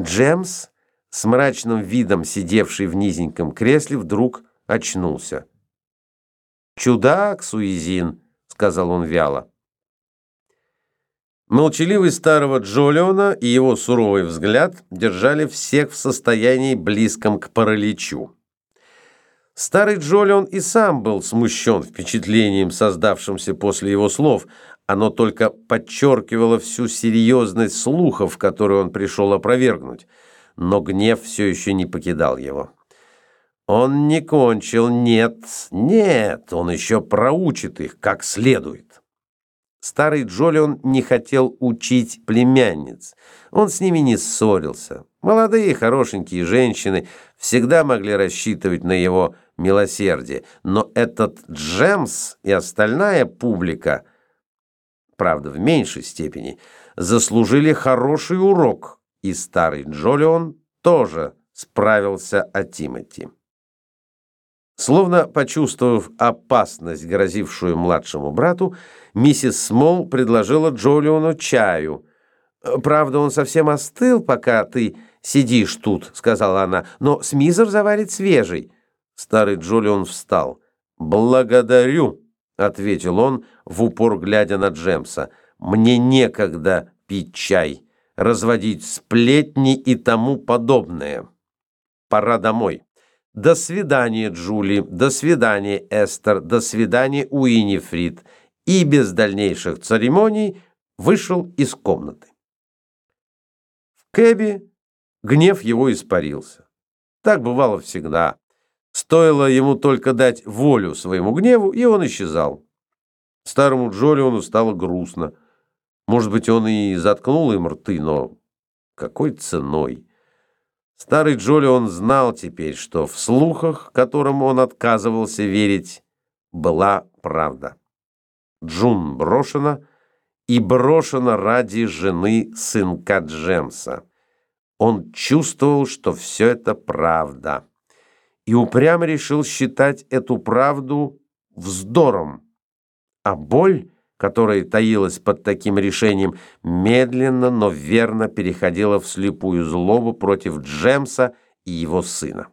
Джемс, с мрачным видом сидевший в низеньком кресле, вдруг очнулся. «Чудак, Суизин», — сказал он вяло. Молчаливый старого Джолиона и его суровый взгляд держали всех в состоянии близком к параличу. Старый Джолион и сам был смущен впечатлением, создавшимся после его слов. Оно только подчеркивало всю серьезность слухов, которые он пришел опровергнуть. Но гнев все еще не покидал его. Он не кончил, нет, нет, он еще проучит их как следует. Старый Джолион не хотел учить племянниц. Он с ними не ссорился. Молодые хорошенькие женщины всегда могли рассчитывать на его милосердие. Но этот Джемс и остальная публика, правда, в меньшей степени, заслужили хороший урок, и старый Джолион тоже справился о Тимоти. Словно почувствовав опасность, грозившую младшему брату, миссис Смол предложила Джолиону чаю. «Правда, он совсем остыл, пока ты сидишь тут», — сказала она, «но Смизер заварит свежий». Старый Джолион встал. «Благодарю», — ответил он, в упор глядя на Джемса. «Мне некогда пить чай, разводить сплетни и тому подобное. Пора домой». До свидания, Джули, до свидания, Эстер, до свидания, Уинифрид. И без дальнейших церемоний вышел из комнаты. В Кэби гнев его испарился. Так бывало всегда. Стоило ему только дать волю своему гневу, и он исчезал. Старому Джолиону стало грустно. Может быть, он и заткнул им рты, но какой ценой? Старый Джолион знал теперь, что в слухах, которым он отказывался верить, была правда. Джун брошена, и брошена ради жены сынка Джемса. Он чувствовал, что все это правда, и упрямо решил считать эту правду вздором, а боль которая таилась под таким решением, медленно, но верно переходила в слепую злобу против Джемса и его сына.